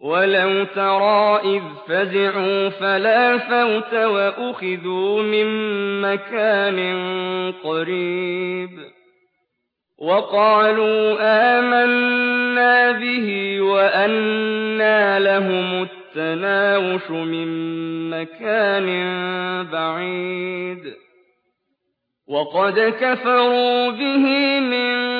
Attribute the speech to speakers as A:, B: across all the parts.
A: وَلَوْ تَرَىٰ إِذْ فَزِعُوا فَلَا فَوْتَ وَأُخِذُوا مِن مَّكَانٍ قَرِيبٍ وَقَالُوا آمَنَّا بِهِ وَأَنَّىٰ لَهُمُ التَّنَاوُشُ مِن مَّكَانٍ بَعِيدٍ وَقَدْ كَفَرُوا بِهِ مِن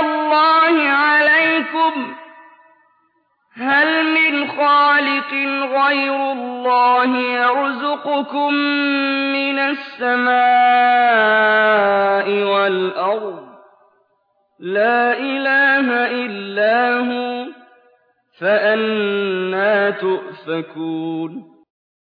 A: اللَّهِ عَلَيْكُمْ. هَلْ مِنْ خَالِقٍ غَيْرُ اللَّهِ يَرْزُقُكُم مِّنَ السَّمَاءِ وَالْأَرْضِ ۚ؟ لَا إِلَٰهَ إِلَّا هُوَ ۖ فَأَنَّىٰ تُؤْفَكُونَ.